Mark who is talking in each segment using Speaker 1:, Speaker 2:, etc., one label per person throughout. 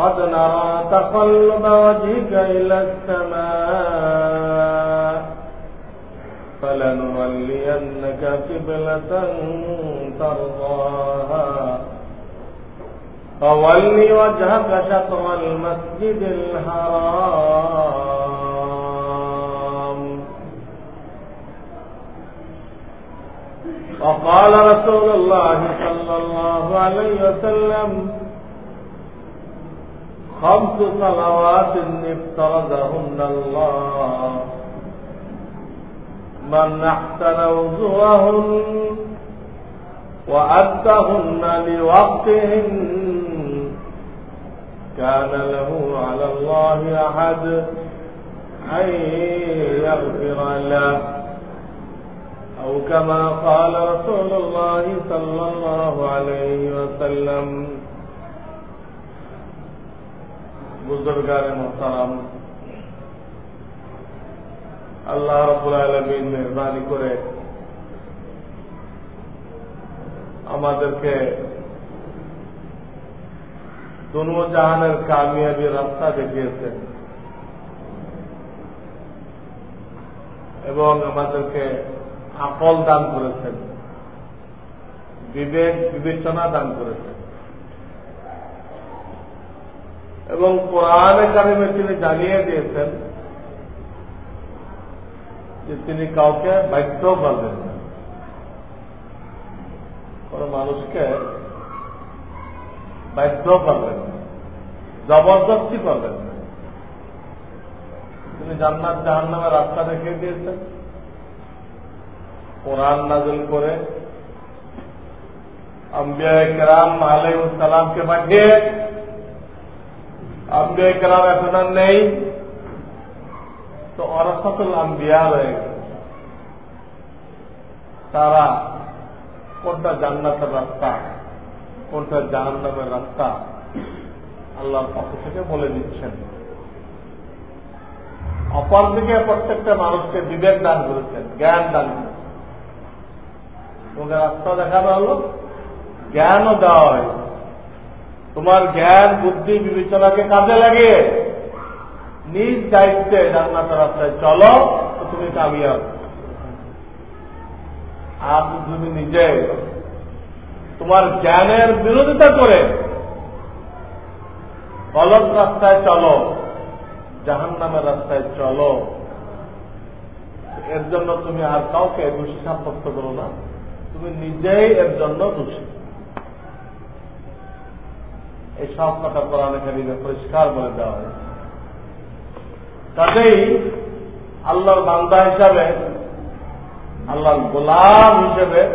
Speaker 1: قد نرى تقلب وجهك إلى السماء فلنولينك قبلة ترضاها. فول وجهك شطر المسجد الحرام. وقال رسول الله صلى الله عليه وسلم خمس صلوات افترضهن الله. من أحسن وضوءهن وأدهن لوقتهن كان له على الله أحد أن يغفر له. أو كما قال رسول الله صلى الله عليه وسلم বুজুর্গার মোহতারাম। আল্লাহ রবুল আলমিন মেহরবানি করে আমাদেরকে দুনো জাহানের কামিয়াবি রাস্তা দেখিয়েছেন এবং আমাদেরকে আকল দান করেছেন, বিবেক বিবেচনা দান করেছেন। এবং কোরআনে কারিমে তিনি জানিয়ে দিয়েছেন যে তিনি কাউকে বাধ্য করবেন না। কোন মানুষকে বাধ্য করবেন না, জবরদস্তি করবেন না। তিনি জান্নাত জাহান নামের রাস্তা দেখিয়ে দিয়েছেন। কোরআন নাজল করে আম্বিয়া কেরাম আলাইসালামকে পাঠিয়ে আম্বিয়া কেরাম এখন আর নেই। তো অরসাতুল আম্বিয়া রয়ে তারা কোনটা জান্নাতের রাস্তা, কোনটা জাহান্নামের রাস্তা, আল্লাহর পক্ষ থেকে বলে দিচ্ছেন। অপরদিকে প্রত্যেকটা মানুষকে বিবেক দান করেছেন, জ্ঞান দান করেছেন। তোমাকে রাস্তা দেখানো হলো, জ্ঞানও দেওয়া হয়েছে। তোমার জ্ঞান, বুদ্ধি, বিবেচনাকে কাজে লাগিয়ে নিজ দায়িত্বে জান্নাতের রাস্তায় চলো, তো তুমি কামিয়াব। আর তুমি নিজে তোমার জ্ঞানের বিরোধিতা করে গলত রাস্তায় চলো জাহান নামের রাস্তায় চলো। এর জন্য তুমি আর কাউকে দোষী সাব্যস্ত করো না। তুমি নিজেই এর জন্য দোষী। এই সব কথা কোরআন কারিমে পরিষ্কার বলে দেওয়া হয়েছে। কাজেই আল্লাহর বান্দা হিসাবে, আল্লাহর গোলাম হিসেবে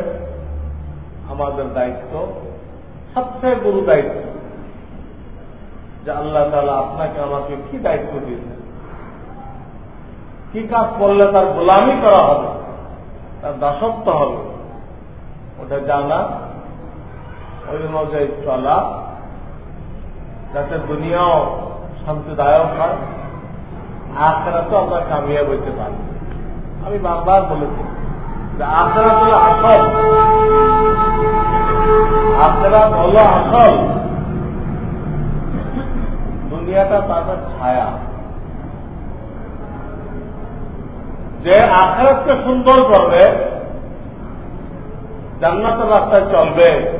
Speaker 1: আমাদের দায়িত্ব, সবচেয়ে গুরু দায়িত্ব যে আল্লাহ তালা আপনাকে আমাকে কি দায়িত্ব দিয়েছেন? কি কাজ করলে তার গোলামি করা হবে? তার দাসত্ব হবে? ওটা জানা। ওই অনুযায়ী চলা। যাতে দুনিয়াও শান্তিদায়ক হয় আখড়া তো আমরা কামিয়াব হইতে পারি। আমি বারবার বলেছি যে আখড়া হলো আসল আখড়া হলো আসল। দুনিয়াটা তাদের ছায়া। যে আখড়াতকে সুন্দর করবে, জান্নাতের রাস্তায় চলবে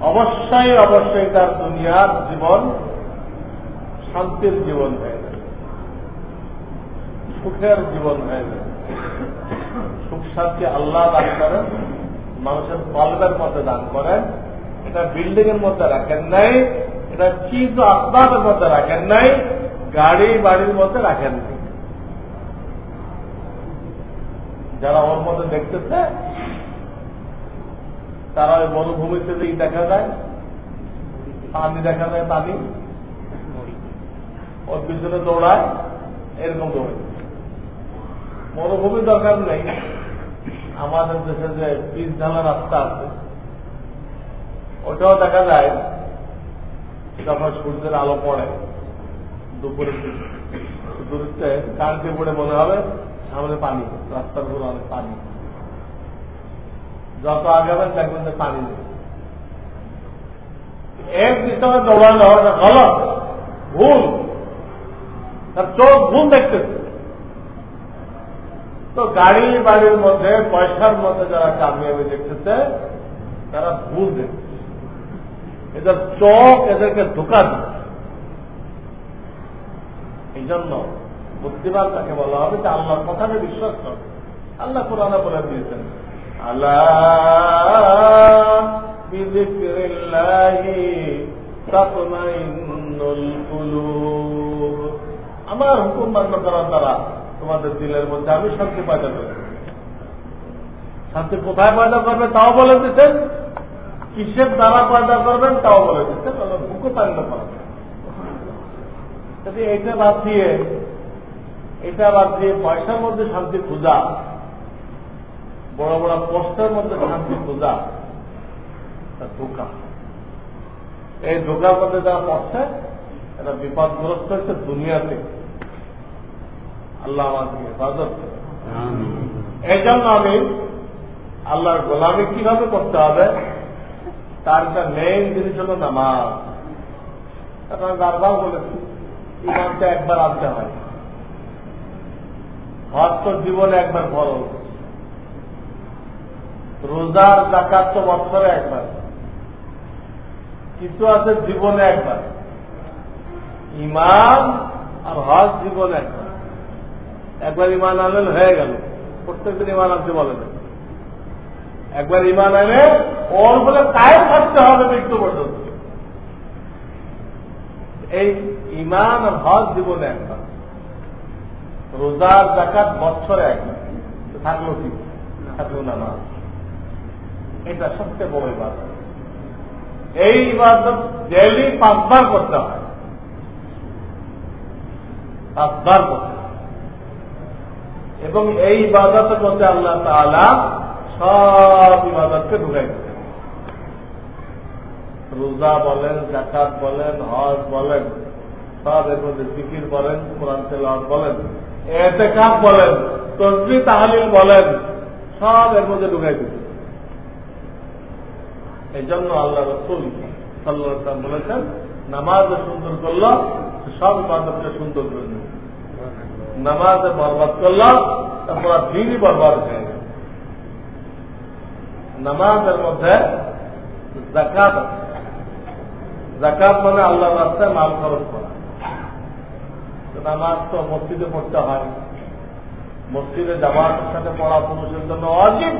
Speaker 1: অবশ্যই অবশ্যই তার দুনিয়ার জীবন, শান্তির জীবন হয়ে যাবে। সুখের জীবন হয়ে যাবে। সুখ শান্তি আল্লাহ দান করেন, মানুষের কলবের মধ্যে দান করেন, এটা বিল্ডিং এর মধ্যে রাখেন নাই, এটা চিজ আসবাবের মধ্যে রাখেন নাই, গাড়ি বাড়ির মধ্যে রাখেন নাই। যারা ওর মধ্যে দেখতেছে তারা ওই মরুভূমিতে যেই দেখা যায়, পানি দেখা যায়, পানি। ওর পিছনে দৌড়ায়, এরকম দৌড়ে। মরুভূমি দরকার নেই। আমাদের দেশে যে পিস ঢালা রাস্তা আছে, ওটাও দেখা যায় যখন সূর্যের আলো পড়ে দুপুরে। দূরত্বে কানকে পড়ে মনে হবে সামনে পানি, রাস্তার উপরে অনেক পানি। যত আগাবেন দেখবেন যে পানি নেই। এক পিছনে দৌড়ানো এটা গলত ভুল তার চোখ ভুল দেখতেছে। তো গাড়ি বাড়ির মধ্যে, পয়সার মধ্যে যারা কামিয়াবি দেখতেছে, তারা ভুল দেখতেছে। এদের চোখ এদেরকে ধোকা দিচ্ছে। এই জন্য বুদ্ধিমান তাকে বলা হবে যে আল্লাহর কথাকে বিশ্বাস করে আল্লাহ কোরআনে বলে দিয়েছেন আল্লাহ বিযিকরিল্লাহি তাতমাইন্নুল কুলুব আমার হুকুম মান্য করার দ্বারা তোমাদের দিলের মধ্যে আমি শান্তি পয়দা শান্তি কোথায় পয়দা করবে তাও বলে দিচ্ছেন কিসের দ্বারা পয়দা করবেন তাও বলে যদি এইটা বাদ দিয়ে এটা বাদ দিয়ে পয়সার মধ্যে শান্তি খোঁজা বড় বড় পোস্টের মধ্যে শান্তি খোঁজা তা ধোকা। এই ধোকার মধ্যে যারা পড়ছে এটা বিপদগ্রস্ত হচ্ছে দুনিয়াতে। আল্লাহ আমাদেরকে হেফাজত এই জন্য আমি আল্লাহর গোলামি কীভাবে করতে হবে তার একটা মেইন জিনিস হল নামাজ। আমি বারবার বলেছি ইমানটা একবার আনতে হয়। হজ তো জীবনে একবার ফরজ। রোজার জাকাত তো বছরে একবার। কিছু আছে জীবনে একবার। ইমান আর হজ জীবনে একবার। একবার ইমান আনলেন হয়ে গেল। প্রত্যেকদিন ইমান আনতে বলে না একবার ইমান আনে ওর বলে কায়ে থাকতে হবে মৃত্যু পর্যন্ত। এই ইমান আর হজ জীবনে একবার। রোজার জাকাত বছরে একবার। থাকল কি? থাকল না না। এটা সবচেয়ে বড় ইবাদত। এই ইবাদত ডেলি পাঁচবার করতে হয়। পাঁচবার করতে এবং এই ইবাদত করতে আল্লাহ তালা সব ইবাদতকে ঢুকাই দেবে রোজা বলেন জাকাত বলেন, হজ বলেন সব এর মধ্যে জিকির বলেন, কোরআন তেলাওয়াত বলেন এতে কাপ বলেন তসবি তাহালিল বলেন, সব এর মধ্যে ঢুকাই দিচ্ছে এই জন্য আল্লাহ রসুল সাল্লাম বলেছেন, নামাজ সুন্দর করল, সব ইবাদতকে সুন্দর করে দেবে নামাজে বরবাদ করল, তারপর দিনই বরবাদ হয়ে গেল নামাজের মধ্যে জাকাত জাকাত মানে আল্লাহ রাস্তায় মাল খরচ করা। নামাজ তো মসজিদে পড়তে হয়। মসজিদে জামাতের সাথে পড়া পুরুষের জন্য অজিব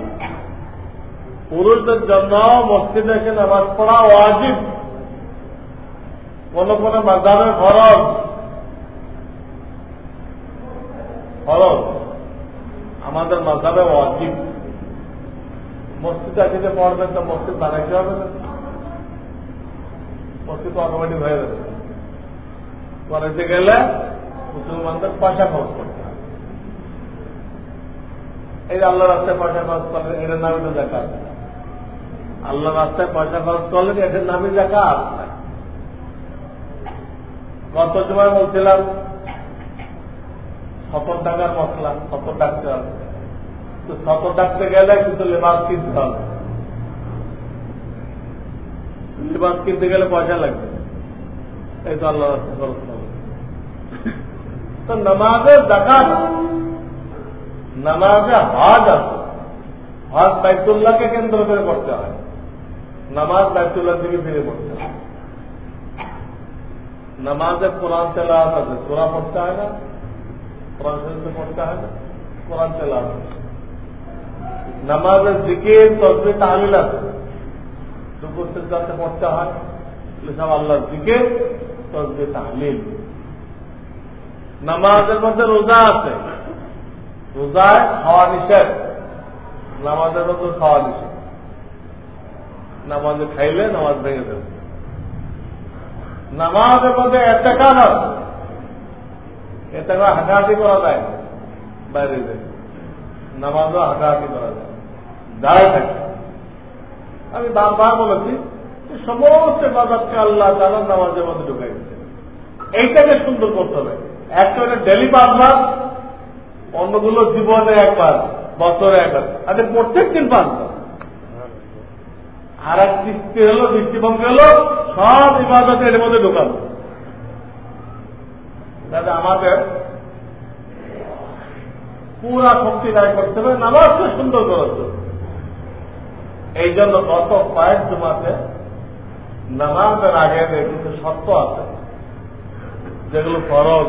Speaker 1: পুরুষদের জন্য মসজিদে এসে নামাজ পড়া ওয়াজিব। কোন কোন মাদামের ফরজ। ফরজ। আমাদের মাদামে ওয়াজিব। মসজিদে আসিতে পড়বেন তো মসজিদ বানাইতে হবে না। মসজিদ অটোমেটিক হয়ে যাবে। করাইতে গেলে মুসলমানদের পয়সা খরচ করতে হবে। এই আল্লাহ রাস্তায় পয়সা খরচ করলেন এটার নামই তো জাকাত। আল্লাহ রাস্তায় পয়সা খরচ করলেন এটার নামই জাকাত? গত সময় বলছিলাম, সতর টাকার মশলা, সতর ডাকতে হবে। তো সতর ডাকতে গেলে কিন্তু লেবাস কিনতে হবে। লেবাস কিনতে গেলে পয়সা লাগবে। এই তো আল্লাহ খরচ হবে তো নামাজের দেখা নামাজে হজ আছে। হজ বাইতুল্লাহকে কেন্দ্র করে করতে হয়। নামাজ বাইতুল্লাহ থেকে ফিরে পড়তে নামাজে কোরআন তেলাওয়াত আছে। কোরআন পড়তে হয় না? কোরআন শরীফে পড়তে হয় না? কোরআন তেলাওয়াত আছে। নামাজের দিকে তসবি, তাহলিল আছে। দুপুর সিদ্ধান্তে পড়তে হয়। সব আল্লাহর দিকে তসবি, তাহলিল। নামাজের মধ্যে রোজা আছে। রোজায় খাওয়া নিষেধ। নামাজের মধ্যে খাওয়া নিষেধ। নামাজে খাইলে নামাজ ভেঙে দেবে। নামাজের মধ্যে কাজ আছে। এতে হাঁটাহাঁটি করা যায়, বাইরে যায়। নামাজও হাঁটাহাঁটি করা যায়। দাঁড়ায় থাকে আমি বারবার বলেছি সমস্ত বাজারকে আল্লাহ তালা নামাজের মধ্যে ঢুকাই দিচ্ছে এইটাকে সুন্দর করতে হবে। একটা ডেলি পাঁচবার, অন্যগুলো জীবনে একবার, বছরে একবার। আচ্ছা প্রত্যেক দিন পাঁচবার। আর এক দৃষ্টি হলো, দৃষ্টিভঙ্গি হলো, সব ইবাদত এর মধ্যে ঢোকানো যাতে আমাদের পুরা শক্তি দায় করতে হবে, নামাজকে সুন্দর করার জন্য। এই জন্য গত কয়েক জমাতে নামাজের আগে কিছু শর্ত আছে, যেগুলো ফরজ।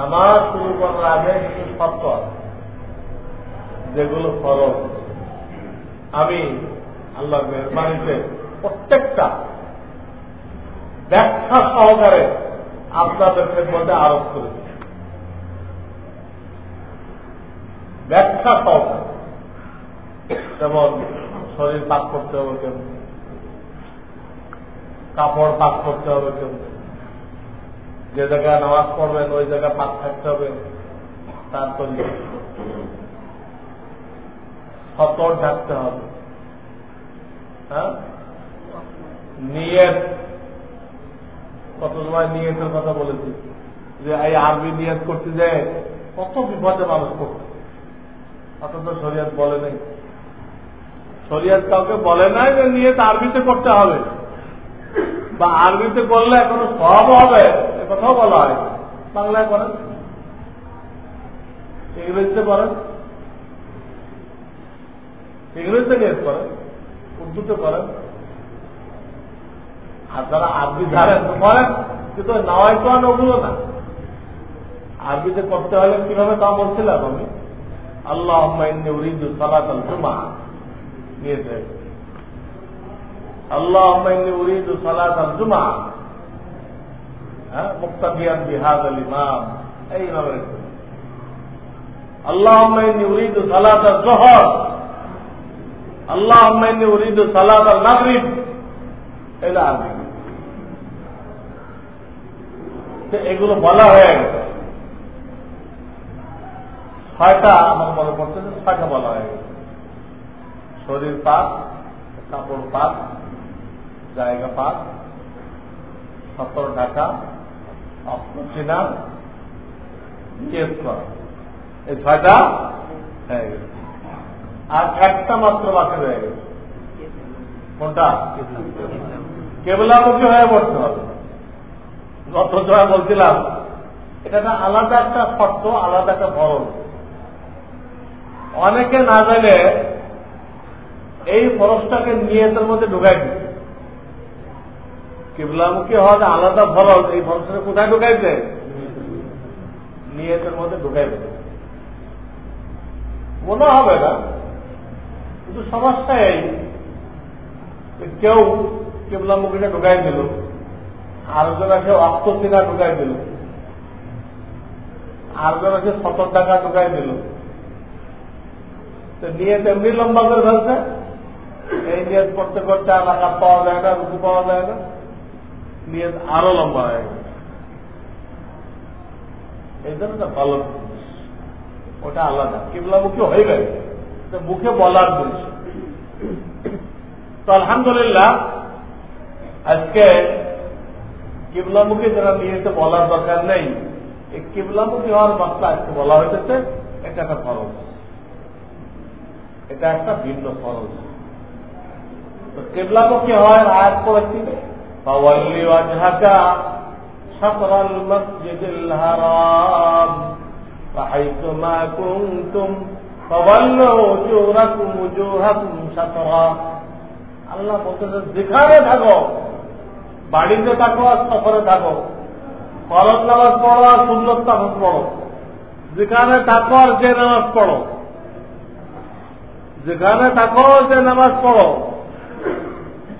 Speaker 1: নামাজ শুরু করার আগে কিছু শর্ত আছে, যেগুলো ফরজ। আমি আল্লাহ মেহরবানিতে প্রত্যেকটা ব্যাখ্যা সহকারে আপনাদের মধ্যে আরোপ করেছি। ব্যাখ্যা সহকারে। যেমন শরীর পাক করতে হবে কেউ, কাপড় পাক করতে হবে কেউ, যে জায়গায় নামাজ পড়বেন ওই জায়গায় পাক থাকতে হবে তার তৈরি সতর থাকতে হবে। নিয়ত। কত সময় নিয়তের কথা বলেছি? যে এই আরবি নিয়ত করতে যায় কত বিপদে মানুষ করতে অথচ শরিয়াত বলে নেই। শরিয়াত কাউকে বলে নাই যে নিয়ত আরবিতে করতে হবে। বা আরবিতে করলে এখনও সব হবে, এ কথাও বলা হয়। বাংলায় করেন ইংরেজিতে করেন ইংরেজিতে নিয়ত করেন। উর্দুতে করেন। আর যারা আরবি তো করেন, কিন্তু নাওয়াই তো ওগুলো না। আরবিতে করতে হলে কীভাবে তা বলছিলাম আমি? আল্লাহ জুমা নিয়েছে আল্লাহ জুমা হ্যাঁ বিহাদ আল ইমাম এই নামের আল্লাহ উরিদু সালাত জহর। আল্লাহ উরিদু এটা আরবি এগুলো বলা হয়ে গেছে। ছয়টা আমার মনে পড়ছে ছয়টা বলা হয়ে গেছে। শরীর পাক, কাপড় পাক, জায়গা পাক, সতর ঢাকা অপ্রচিনা কেস করা। এই ছয়টা হয়ে গেছে। আর একটা মাত্র বাকি রয়ে গেছে। কোনটা? কেবলামুখী হয়ে পড়তে হবে। গত সময় বলছিলাম, এটা একটা আলাদা একটা শর্ত, আলাদা একটা ফরজ অনেকে না জানে এই ফরজটাকে নিয়তের মধ্যে ঢুকাই দিচ্ছে। কেবলামুখী হওয়া আলাদা ফরজ এই ফরজটা কোথায় ঢুকাইছে নিয়তের মধ্যে ঢুকাই দেবে মনে হবে না? কিন্তু সমস্যা এই কেউ কেবলামুখীটা ঢুকাই দিল আরেকজন আছে অক্ত ঢুকাই দিল আর আরেকজন আছে সতর টাকা ঢুকাই দিল। নিয়ে তেমনি লম্বা করে ফেলছে। এই নিয়ে করতে করতে আর আঘাত পাওয়া যায় না রুকু পাওয়া যায় না। নিয়ে আরও লম্বা হয়ে গেছে। এই জন্য ভালো ওটা আলাদা। কেবলামুখী হয়ে গেছে। মুখে বলার জিনিস তো আলহামদুলিল্লাহ আজকে কিবলামুখী যারা নিয়েছে বলার দরকার নেই এই কেবলামুখী হওয়ার মাত্রা আজকে বলা হয়েছে এটা একটা ফরজ এটা একটা ভিন্ন ফরজ তো কেবলামুখী হওয়ার আয়াত করেছি فولي وجهك شطر المسجد الحرام فحيثما كنتم আল্লাহ বলতেছে যেখানে থাকো, বাড়িতে থাকো আর সফরে থাকো। ফরজ নামাজ পড়ো আর সুন্দর নামাজ পড়ো। যেখানে থাকো আর যে নামাজ পড়ো। যেখানে থাকো যে নামাজ পড়ো।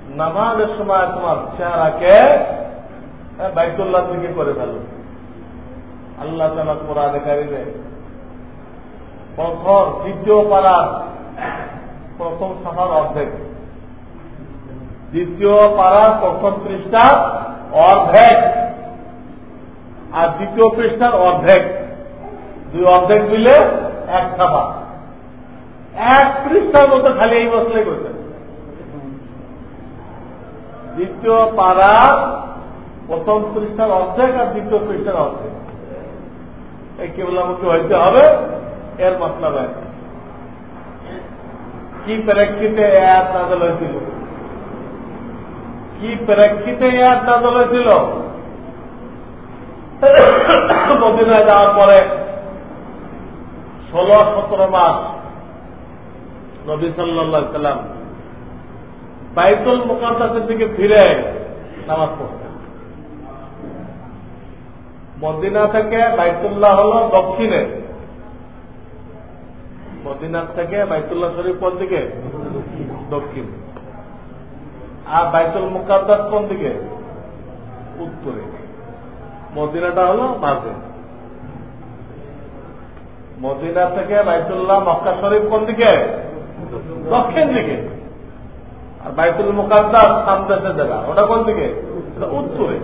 Speaker 1: নামাজের সময় তোমার চেহারাকে হ্যাঁ, বাইতুল্লাহ থেকে করে ফেলো। আল্লাহ তালা কোরআন কারিদের প্রথম দ্বিতীয় পাড়ার প্রথম সাফার অর্ধেক। দ্বিতীয় পাড়ার প্রথম পৃষ্ঠা অর্ধেক। আর দ্বিতীয় পৃষ্ঠার অর্ধেক। দুই অর্ধেক মিলে এক সাফা এক পৃষ্ঠার মতো খালি এই মশলাই করছেন দ্বিতীয় পাড়া প্রথম পৃষ্ঠার অর্ধেক আর দ্বিতীয় পৃষ্ঠার অর্ধেক। কেবলামুখী হইতে হবে। এর মতলব কি প্রেক্ষিতে এয়ার নাজল হয়েছিল? কি প্রেক্ষিতে এয়ার নাজল হয়েছিল? মদিনায় যাওয়ার পরে ষোলো, সতেরো মাস নবী সাল্লাহ সাল্লাম বাইতুল মোকাদ্দাসের দিকে ফিরে নামাজ পড়তে মদিনা থেকে বাইতুল্লাহ হল দক্ষিণে। মদিনার থেকে বাইতুল্লাহ শরীফ কোন দিকে? দক্ষিণ। আর বাইতুল মুকাদ্দাস কোন দিকে? উত্তরে। মদিনাটা হলো মাঝে। মদিনা থেকে বাইতুল্লাহ মক্কা শরীফ কোন দিকে? দক্ষিণ দিকে। আর বাইতুল মুকাদ্দাস সামদেশের জায়গা ওটা কোন দিকে? উত্তরে।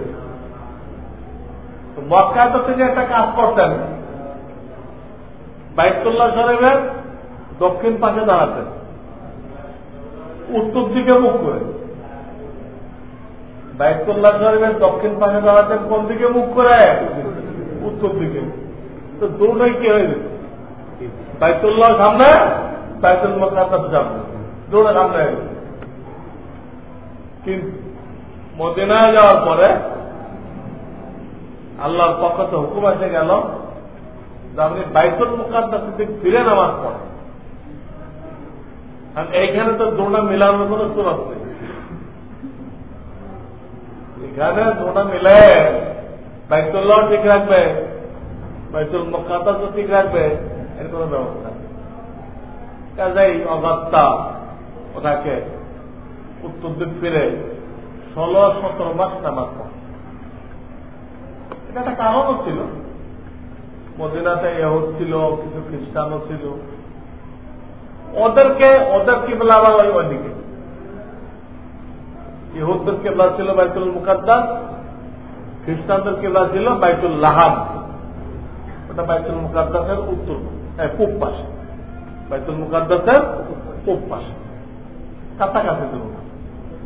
Speaker 1: মক্কায় তো তিনি একটা কাজ করতেন। বাইতুল্লাহ শরীফের দক্ষিণ পাশে দাঁড়াতেন উত্তর দিকে মুখ করে। বাইতুল্লাহ শরীফের দক্ষিণ পাশে দাঁড়াতেন কোন দিকে? মুখ করে। উত্তর দিকে। তো দুটাই কি হয়ে গেছে বাইতুল্লাহ সামনে, বাইতুল মকাদ্দাস সামনে। দুটো সামনে হয়ে কিন্তু মদিনায় যাওয়ার পরে আল্লাহর পক্ষ তো হুকুম এসে গেল আপনি বাইতুল মুকাদ্দাস দিক ফিরে নামাজ পড়েন। কারণ এইখানে তো দোটা মিলানোর কোন সুরত নেই। এখানে দোটা মিলে বাইতুল্লাহ ঠিক রাখবে, বাইতুল মুকাদ্দাস ঠিক রাখবে, এর কোন ব্যবস্থা কাজেই অগত্যা ওনাকে উত্তর দিক ফিরে ষোলো সতেরো মাস নামাজ এটা একটা কারণও ছিল। মদিনাতে এহুদ ছিল, কিছু খ্রিস্টানও ছিল। ওদেরকে ওদের কিবলা আবার ওই ওইদিকে ইহুদদের কেবলা ছিল বাইতুল মুকাদ্দাস, খ্রিস্টানদের কেবলা ছিল বাইতুল লাহাম ওটা বাইতুল মুকাদ্দাসের উত্তর পূব পাশে। বাইতুল মুকাদ্দাসের পূব পাশে। কাছাকাছি দূর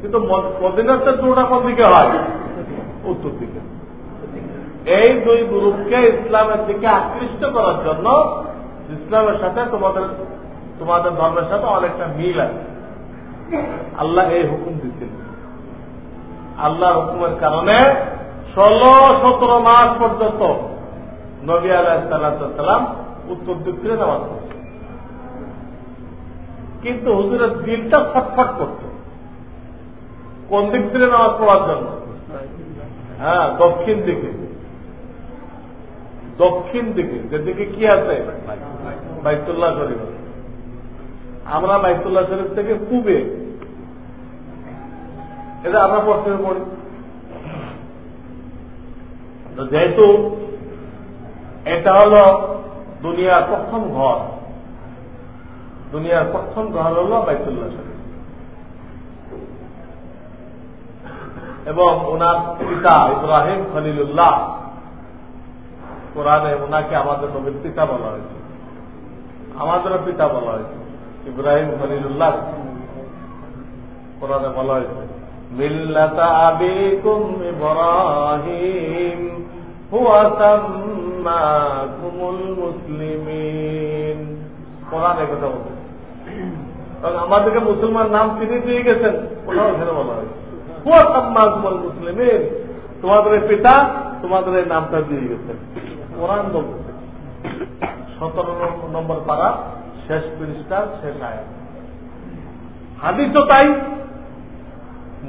Speaker 1: কিন্তু মদিনাতে দূরটা কোন দিকে হয়? উত্তর দিকে। এই দুই গ্রুপকে ইসলামের দিকে আকৃষ্ট করার জন্য ইসলামের সাথে তোমাদের তোমাদের ধর্মের সাথে অনেকটা মিল আছে। আল্লাহ এই হুকুম দিচ্ছেন। আল্লাহর হুকুমের কারণে ষোলো, সতেরো মাস পর্যন্ত নবী আলাহিসাল্লাম উত্তর দিক ফিরে নামাজ পড়ছে কিন্তু হুজুরের দিনটা ফটফট করত কোন দিক থেকে নামাজ পড়ার জন্য? হ্যাঁ দক্ষিণ দিকে। দক্ষিণ দিকে। যেদিকে কি আছে? বাইতুল্লাহ শরীফ। আমরা বাইতুল্লাহ শরীফ থেকে পূবে। এটা আমরা পশ্চিমে পড়ি। যেহেতু এটা হল দুনিয়ার প্রথম ঘর, দুনিয়ার প্রথম ঘর হল বাইতুল্লাহ শরীফ। এবং ওনার পিতা ইব্রাহিম খলিলুল্লাহ, কোরআনে ওনাকে আমাদের নবীর পিতা বলা হয়েছে। আমাদেরও পিতা বলা হয়েছে। ইব্রাহিম খলিলুল্লাহ। কোরআনে বলা হয়েছে আমাদেরকে মুসলমান নাম তিনি দিয়ে গেছেন ওটাও এখানে বলা হয় হুয়া তোমাদের পিতা, তোমাদের নামটা দিয়ে গেছেন। কোরআন বলছে, সতেরো নম্বর পাড়া শেষ পৃষ্ঠার শেষ আয় হাদিস তো তাই।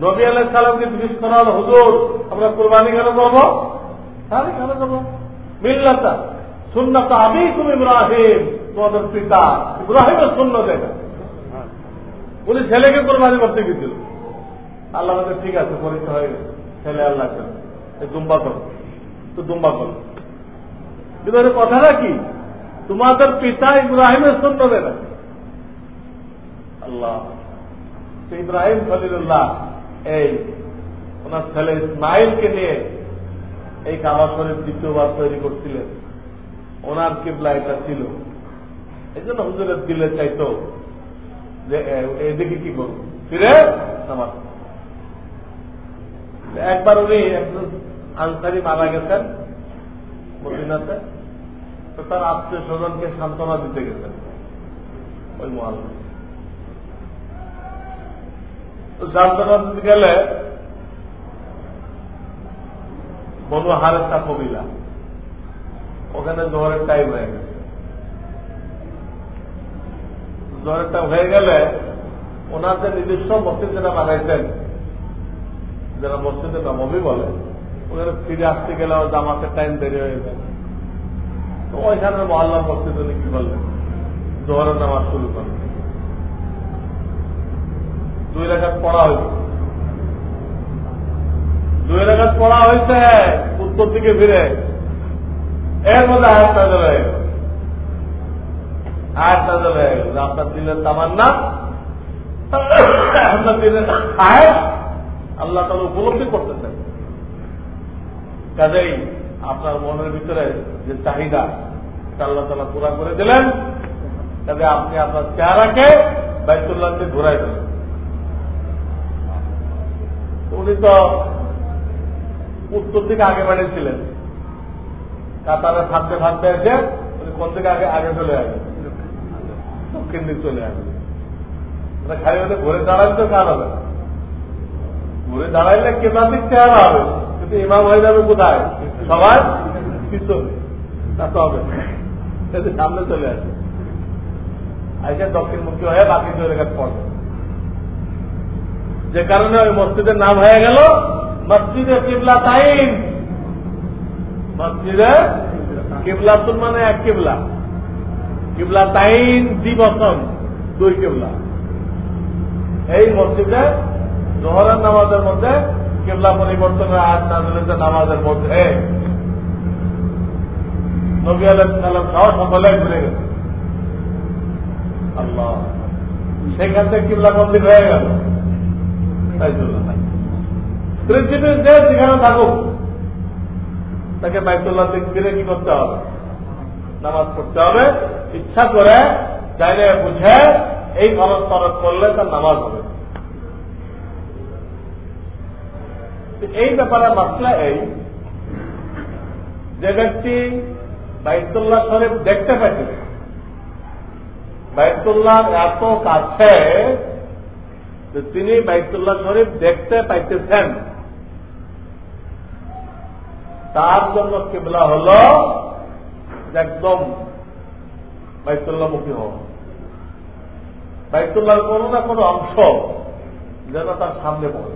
Speaker 1: নবী আলাহ সালামকে জিজ্ঞেস করা হলো, হুজুর, আমরা কোরবানি কেন করব? তাহলে কেন করব? মিল্লাতা, সুন্নত আমি তুমি ইব্রাহিম, তোমাদের পিতা ইব্রাহিমের শূন্য দেখা উনি ছেলেকে কোরবানি করতে গেছিল। আল্লাহ ঠিক আছে পরীক্ষা হয়ে গেছে। ছেলে আল্লাহ দুম্বা করো। তো দুম্বা করো। কিন্তু কথাটা কি? তোমাদের পিতা ইব্রাহিমের শূন্য দেখা আল্লাহ। ইব্রাহিম খলিল্লাহ এই ওনার ছেলে ইসমাইলকে নিয়ে এই কাবা শরীফ দ্বিতীয়বার তৈরি করছিলেন। ওনার কিবলা এটা ছিল। এই জন্য হুজুরের দিলে চাইতো যে এদিকে কি করব? ফিরে একবার উনি একজন আনসারি মারা গেছেন মদিনাতে। তো তার আত্মীয় স্বজনকে সান্ত্বনা দিতে গেছেন। ওই মহাল তো সান্ত্বনা দিতে গেলে বনু হারেসা কবিলা। ওখানে জোহরের টাইম হয়ে গেছে। জোহরের টাইম হয়ে গেলে ওনার যে নিজস্ব মসজিদ যেটা বানাইছেন, যারা মসজিদে নবী বলে, ওখানে ফিরে আসতে গেলে জামাতের টাইম দেরি হয়ে যায়। তো ওইখানে মসজিদ উনি কি করলেন জোহরের নামাজ শুরু করলেন দুই রেখাত পড়া হয়েছে। দুই রেখাত পড়া হয়েছে, উত্তর দিকে ফিরে। এর মধ্যে আয়াত নাজল হয়ে গেল। আয়াত নাজল হয়ে গেল আপনার দিলের তামান্না, আপনার দিলের আয়াত আল্লাহ তালা উপলব্ধি করতে চাই কাজেই আপনার মনের ভিতরে যে চাহিদা আল্লাহ তালা পুরা করে দিলেন। কাজে আপনি আপনার চেহারাকে বাইতুল্লাহকে ঘুরাই দিলেন। উনি তো উত্তর দিকে আগে বাড়িয়েছিলেন কাতারে থাকতে থাকতে এসে উনি কোন দিকে আগে আগে চলে আসবে দক্ষিণ দিকে চলে আসবে খালি ওদের ঘুরে দাঁড়ালে তো কার হবে? ঘুরে দাঁড়াইলে কেতার দিক চেহারা হবে। কিন্তু ইমাম হয়ে যাবে কোথায়? সবাই পিছনে। তা তো হবে। সামনে চলে আসবে আইসে দক্ষিণমুখী হয়ে বাকি চলে গেছে পড়বে যে কারণে ওই মসজিদের নাম হয়ে গেল মসজিদে কিবলা তাইন। মসজিদে কিবলাতুল মানে এক কিবলা। কিবলা তাইন দিবসন দুই কিবলা। এই মসজিদে জোহরের নামাজের মধ্যে কেবলা পরিবর্তনের আজ নাজলের নামাজের মধ্যে। নবী আলাইসাল্লাম সহ ঘুরে গেছে। আল্লাহ। সেখান থেকে কিবলা মন্দির হয়ে গেল। প্রিন্সিপাল যে যেখানে থাকুক, তাকে ফিরে কি করতে হবে? নামাজ পড়তে হবে। ইচ্ছা করে চাইলে বুঝে, এই খরচ খরচ করলে তার নামাজ হবে। এই ব্যাপারে মাসলা এই, যে ব্যক্তি বাইতুল্লাহ শরীফ দেখতে পাইছে। বাইতুল্লাহ এত কাছে যে তিনি বাইতুল্লাহ শরীফ দেখতে পাইতেছেন। তার জন্য কেবলা হল একদম বাইতুল্লাহমুখী হওয়া। বাইতুল্লাহর কোনো না কোনো অংশ যেন তার সামনে পড়ে।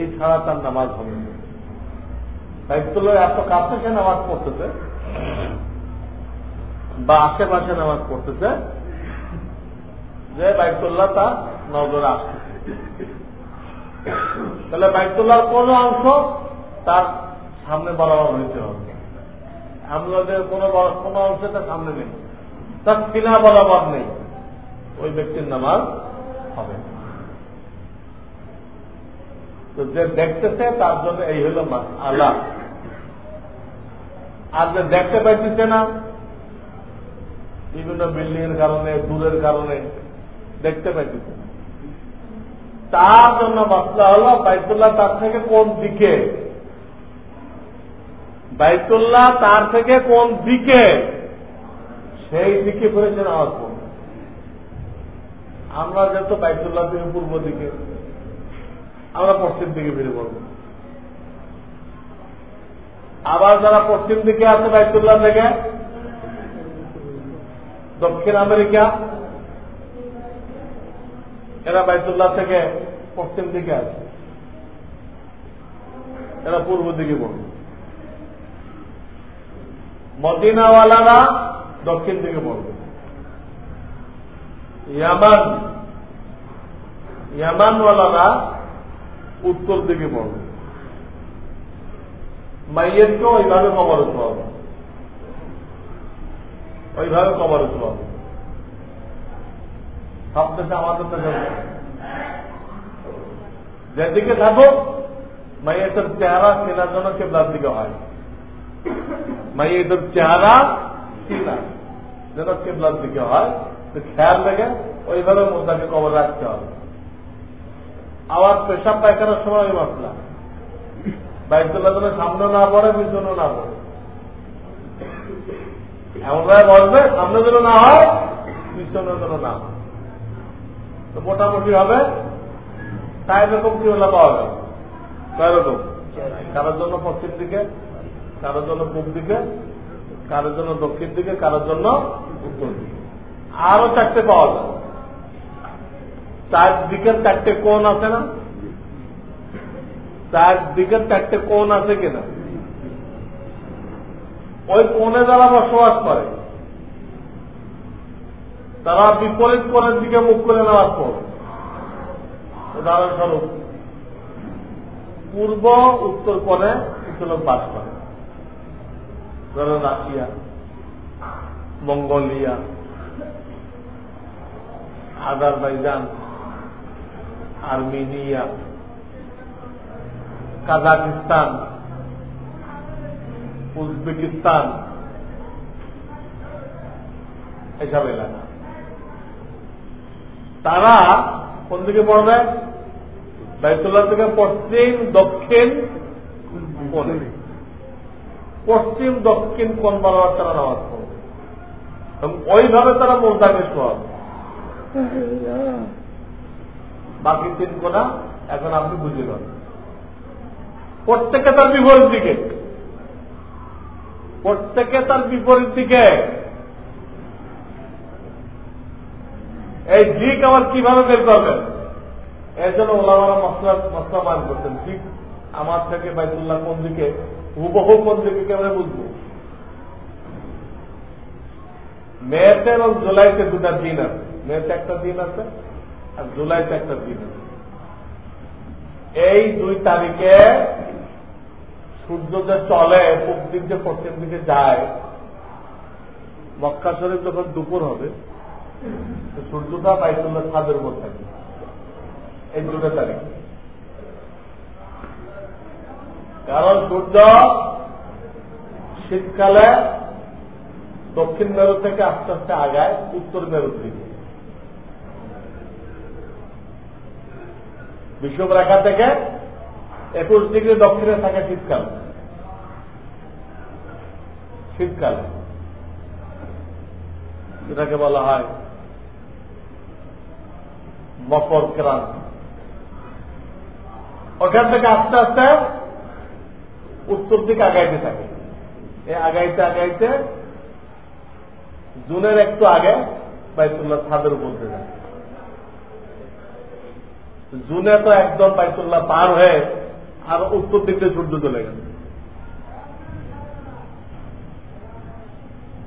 Speaker 1: এই ছাড়া তার নামাজ হবে বাইতুল্লাহ এত কাছে নামাজ পড়তেছে, বা আশেপাশে নামাজ পড়তেছে, যে বাইতুল্লাহ তার নজরে আসতেছে। তাহলে বাইতুল্লাহর কোন অংশ তার সামনে বরাবর হবে। আমাদের কোন কোন অংশ তার সামনে নেই। তার সিনা বরাবর নেই। ওই ব্যক্তির নামাজ হবে তো যে দেখতেছে তার জন্য এই হল আল্লাহ। যে দেখতে পাইতেছে না, বিভিন্ন বিল্ডিং এর কারণে, দূরের কারণে দেখতে পাইতেছে না। তার জন্য মাসলা হল বাইতুল্লাহ তার থেকে কোন দিকে? বাইতুল্লাহ তার থেকে কোন দিকে? সেই দিকে ফিরেছে নামাজ পড়বে আমরা যেহেতু বাইতুল্লাহ থেকে পূর্ব দিকে, আমরা পশ্চিম দিকে ফিরে পড়ব। আবার যারা পশ্চিম দিকে আছে বাইতুল্লাহ থেকে, দক্ষিণ আমেরিকা, এরা বাইতুল্লাহ থেকে পশ্চিম দিকে আছে। এরা পূর্ব দিকে পড়বে মদিনাওয়ালারা দক্ষিণ দিকে পড়বে ইয়ামান, ইয়ামানওয়ালারা উত্তর দিকে পড়বে মাইয়েরকেও ওইভাবে কবর উঠতে হবে ওইভাবে কবর উঠতে হবে সব আমাদের দেশে যেদিকে থাকো, মাইয়ের চেহারা কেনার জন্য কেবলার দিকে হয়। মাইয়ের চেহারা কিনা যেন কেবলার দিকে হয়। তো খেয়াল রেখে ওইভাবে মোদ্দাকে কবর রাখতে হবে। আবার পেশাব পায়খানার সময় ওই মশলা। বাইতুল্লাহ যেন সামনে না পড়ে, পিছনে না পড়ে। এমনভাবে বলবে, সামনে যেন না হয়, পিছনে যেন না হয়। তো মোটামুটি হবে তাই রকম কি হলে পাওয়া যাবে। কয় রকম কারোর জন্য পশ্চিম দিকে, কারোর জন্য পূব দিকে, কারোর জন্য দক্ষিণ দিকে, কারোর জন্য উত্তর দিকে। আরও চারটে পাওয়া যায় চার দিকের চারটে কোন আছে না? চার দিকের চারটে কোন আছে কিনা? ওই কোণে যারা বসবাস করে, তারা বিপরীত কোণের দিকে মুখ করে নেওয়ার পর উদাহরণস্বরূপ, পূর্ব উত্তর কোণে কিছু লোক বাস করে। ধরেন Russia, Mongolia, Azerbaijan, Armenia Kazakhstan Uzbekistan এসব এলাকা। তারা কোন দিকে পড়বে? বাইতুল্লাহ থেকে পশ্চিম দক্ষিণ পশ্চিম দক্ষিণ কোন বরাবর তারা নামাজ পড়বে? এবং ওইভাবে তারা মোলদাকে শোয়াবে বাকি তিন কোনা এখন আপনি বুঝে নেন প্রত্যেকে তার বিপরীত দিকে। প্রত্যেকে তার বিপরীত দিকে। এই দিক আবার কীভাবে বের করবেন এর জন্য ওলামারা মশলা মশলা মান করতেন ঠিক আমার থেকে বাইতুল্লাহ কোন দিকে? হুবহু কোন দিকে কেমন বুঝব? মেয়েতে এবং জুলাইতে দুটা দিন আছে। মেয়েতে একটা দিন আছে আর জুলাইতে একটা দিন আছে। এই দুই তারিখে সূর্য যে চলে, পূব দিক যে পশ্চিম দিকে যায়, মক্কা শরীফ যখন দুপুর হবে। সূর্যটা বাইতুল্লাহ ছাদের উপর থাকে। এই দুটো তারিখ। কারণ সূর্য শীতকালে দক্ষিণ মেরু থেকে আস্তে আস্তে আগায়, উত্তর মেরুর দিকে। বিষুব রেখা থেকে একুশ ডিগ্রি দক্ষিণে থাকে শীতকাল। শীতকাল। এটাকে বলা হয় মকর ক্রান্তি। ওখান থেকে আস্তে আস্তে উত্তর দিকে আগাইতে থাকে। এই আগাইতে আগাইতে জুনের একটু আগে বাইতুল্লাহ ছাদের উপর যায়। জুনে তো একদম বাইতুল্লাহ পার হয়ে আর উত্তর দিকে সূর্য চলে গেল।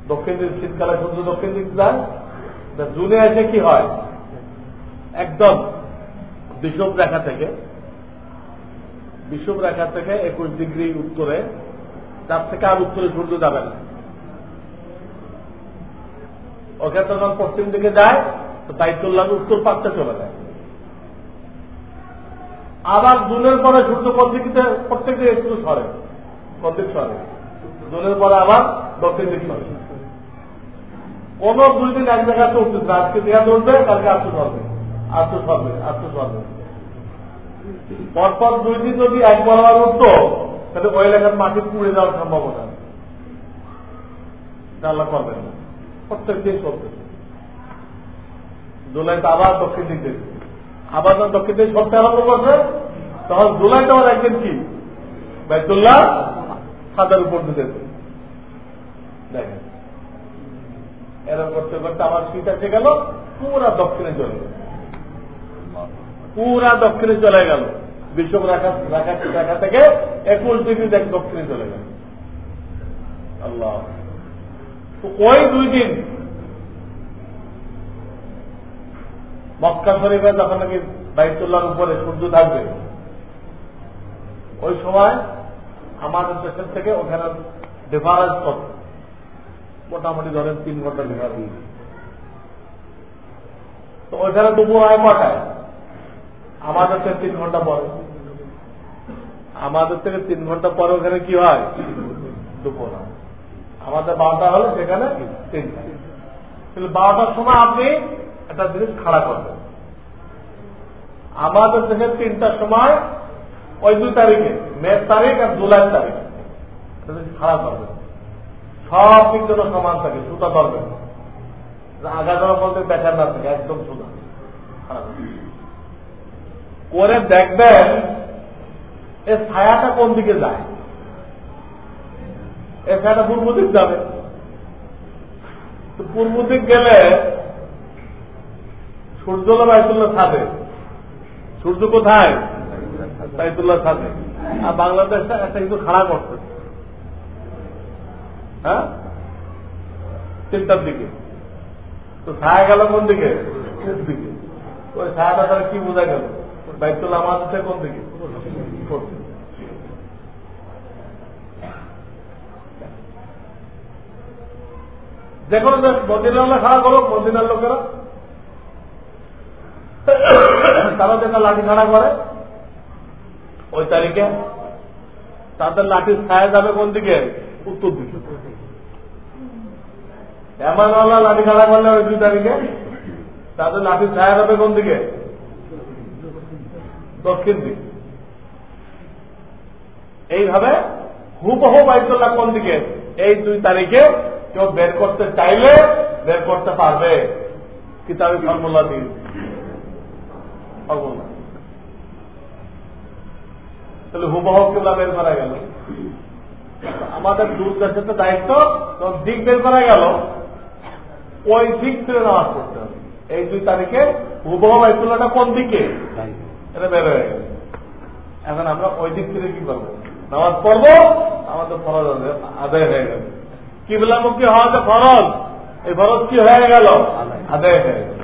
Speaker 1: দক্ষিণ দিক শীতকালে সূর্য দক্ষিণ দিক যায় জুনে এসে কি হয়? একদম বিষুব রেখা থেকে বিষুব রেখা থেকে একুশ ডিগ্রি উত্তরে, তার থেকে আর উত্তরে সূর্য যাবে না। যখন পশ্চিম দিকে যায় তো দায়িত্বল্লাহ উত্তর পাকটা চলে যায়। আবার জুনের পরে সূর্য পদ্ধতিতে প্রত্যেক দিকে একটু সরে প্রত্যেক সরে। জুনের পরে আবার দক্ষিণ দিক সরে। কোন দুই দিন এক জায়গাতে উঠতেছে আজকে দেয়া ধরবে কালকে আটশো ধরবে আটশো সরবে আটশো সরবে। পরপর দুই দিন যদি এক বরাবর উঠতো, তাহলে ওই এলাকার মাটি পুড়ে যাওয়ার সম্ভাবনা। আল্লাহ করবেন। না প্রত্যেক দিন করতেছে। জুলাইতে আবার দক্ষিণ দিক থেকে আবার যখন দক্ষিণ দিকে সরতে আরম্ভ করবে তখন জুলাইতে আবার একদিন কি? বাইতুল্লাহ সাদার উপর দিতে দেখেন। এরকম করতে করতে আবার শীত এসে গেল, পুরা দক্ষিণে চলে গেল। পুরা দক্ষিণে চলে গেল। বিষম রাখা রাখা রাখা থেকে একুশ ডিগ্রি দেখ দক্ষিণে চলে গেল। আল্লাহ। ওই দুই দিন মক্কা শরীফে যখন নাকি বাইতুল্লাহর উপরে সূর্য থাকবে, ওই সময় আমাদের দেশের থেকে ওখানে ডিফারেন্স কত? মোটামুটি ধরেন তিন ঘণ্টা ডিফারেন্স তো ওইখানে দুপুর হয় কটায়? আমাদের থেকে তিন ঘণ্টা পরে। আমাদের থেকে তিন ঘণ্টা পরে ওখানে কি হয়? দুপুর আমাদের বারোটা হলে সেখানে তাহলে বারোটার সময় আপনি একটা জিনিস খাড়া করবেন আমাদের থেকে তিনটার সময়, ওই দুই তারিখে, মে তারিখ আর জুলাই তারিখ। খাড়া করবেন সব দিক জন্য সমান থাকে, সুতা ধরবেন আগা ধরা বলতে দেখার না থাকে, একদম সুতা। করে দেখবেন, এ ছায়াটা কোন দিকে যায়? এ ছায়াটা পূর্ব দিক যাবে। পূর্ব দিক গেলে সূর্য বাইতুল্লাহ ছাদে সূর্য কোথায়? বাইতুল্লাহ ছাদে আর বাংলাদেশটা একটা কিন্তু খাড়া করছে। হ্যাঁ? তিনটার দিকে। তো ছায়া গেল কোন দিকে? ওই ছায়াটা তাহলে কি বোঝা গেল? বাইতুল্লাহ আমাদের কোন দিকে? যে কোনো মদিনাল্লাহ খাড়া করো মদিনার লোকেরা তারা যেটা লাঠি খাড়া করে, ওই তারিখে তাদের লাঠির ছায়া যাবে কোন দিকে? উত্তর দিকে। এমানওয়ালা লাঠি খাড়া করলে ওই দুই তারিখে তাদের লাঠির ছায়া যাবে কোন দিকে? দক্ষিণ দিকে। এইভাবে হুবহু বাইতুল্লাহ কোন দিকে? এই দুই তারিখে কেউ বের করতে চাইলে বের করতে পারবে। কিতাবে ফর্মুলা দিয়ে ফর্মুলা তাহলে হুবহু কেবলা বের করা গেল। আমাদের দূর দেশের তো দায়িত্ব দিক বের করা গেল। ওই দিক থেকে নামাজ পড়তে হবে। এই দুই তারিখে হুবহু বাইতুল্লাহটা কোন দিকে? এটা বের হয়ে গেল। এখন আমরা ওই দিক থেকে কি করব? নামাজ পড়ব, আমাদের ফরজ আদায় হয়ে গেল। কিবলামুখী হওয়াতে ফরজ, এই ফরজ কি হয়ে গেল? আদায় হয়ে গেল।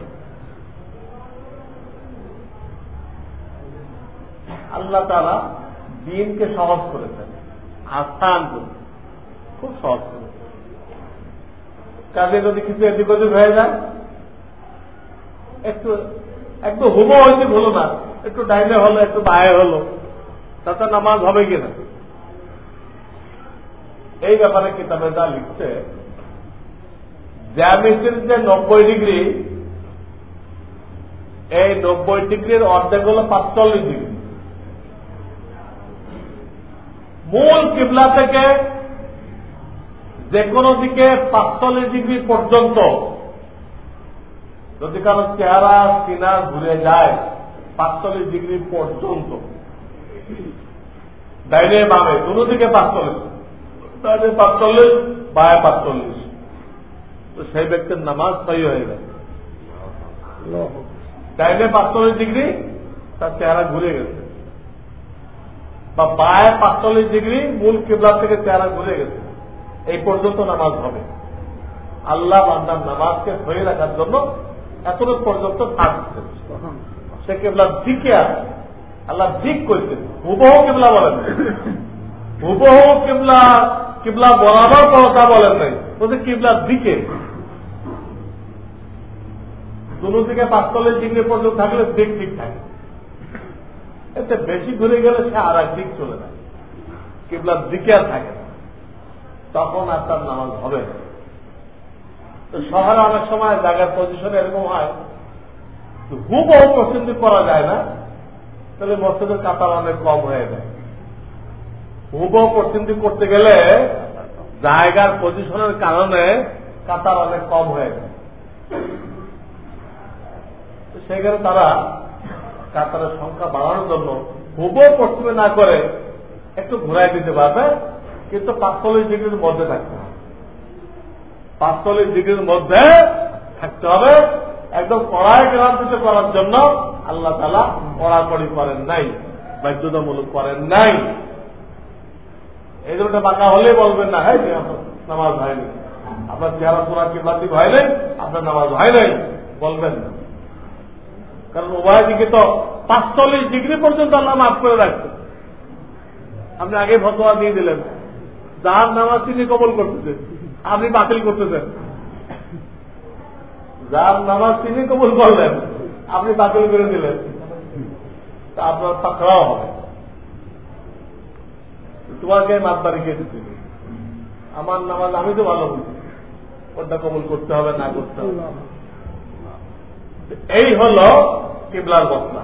Speaker 1: আল্লাহ তারা দিনকে সহজ করেছেন, আস্থান করে খুব সহজ করে কাজে যদি কিছু এদিক ওদিক হয়ে যায়, একটু একটু হুমো হইতে হলো না, একটু ডাইনে হলো, একটু বায়ে হলো, তাতে নামাজ হবে কিনা? এই ব্যাপারে কিতাবে যা লিখছে জ্যামিস্ট্রির যে নব্বই ডিগ্রি, এই নব্বই ডিগ্রির অর্ধেক হল পাঁচচল্লিশ ডিগ্রি। মূল কিবলা থেকে যে কোনো দিকে পাঁচচল্লিশ ডিগ্রি পর্যন্ত যদি কারও চেহারা সিনা ঘুরে যায় পাঁচচল্লিশ ডিগ্রি পর্যন্ত। ডাইনে বামে দুটো দিকে পাঁচচল্লিশ। ডাইনে পাঁচচল্লিশ বায়ে পাঁচচল্লিশ। তো সেই ব্যক্তির নামাজ সহি হয়ে গেছে ডাইনে পাঁচচল্লিশ ডিগ্রি তার চেহারা ঘুরে গেছে। বা বায়ে পাঁচচল্লিশ ডিগ্রি মূল কেবলার থেকে চেহারা ঘুরে গেছে। এই পর্যন্ত নামাজ হবে। আল্লাহ বান্দার নামাজকে ধরে রাখার জন্য এতটুকু পর্যন্ত থাকছে সে কেবলার দিকে আছে। আল্লাহ দিক করছেন। হুবহু কেবলা বলেন হুবহু কেবলা, কিবলা বরাবর কথা বলেন নাই। বলছে কিবলার দিকে। দুটো দিকে পাঁচচল্লিশ ডিগ্রি পর্যন্ত থাকলে দিক ঠিক থাকে। এতে বেশি ঘুরে গেলে সে আর দিক চলে যায়। কিবলার দিকে আর থাকে না। তখন আর তার নামাজ হবে না। তো শহরে অনেক সময় জায়গার পজিশন এরকম হয় হুবহু পছন্দ করা যায় না, তাহলে মসজিদের কাতার অনেক কম হয়ে যায়। পশ্চিম দিক করতে গেলে জায়গার পজিশনের কারণে কাতার অনেক কম হয়ে গেছে সেখানে তারা কাতারের সংখ্যা বাড়ানোর জন্য হুবহু পশ্চিমে না করে একটু ঘুরাই দিতে পারবে, কিন্তু পাঁচচল্লিশ ডিগ্রির মধ্যে থাকতে হবে। পাঁচচল্লিশ ডিগ্রির মধ্যে থাকতে হবে, একদম কড়াই ক্রান্তিত করার জন্য আল্লাহ তালা কড়াকড়ি করেন নাই, বাধ্যতামূলক করেন নাই। এই জন্য বাঁকা হলে বলবেন না হ্যাঁ নামাজ হয়নি। আপনার চেহারা পুরা কিংবাদিক হয় নাই, আপনার নামাজ হয় নাই, বলবেন না। কারণ উভয় দিকে তো পাঁচচল্লিশ ডিগ্রি পর্যন্ত আল্লাহ মাফ করে রাখছে। আপনি আগে ফতোয়া দিয়ে দিলেন। যার নামাজ তিনি কবল করতেছেন আপনি বাতিল করতেছেন। যার নামাজ তিনি কবুল করলেন, আপনি বাতিল করে দিলেন। আপনার পাকড়াও হবে। তোমাকে মাতবাড়ি কে দিতে আমার নামাজ আমি তো ভালো বুঝি। ওটা কবুল করতে হবে, না করতে হবে। এই হল কিবলার বসনা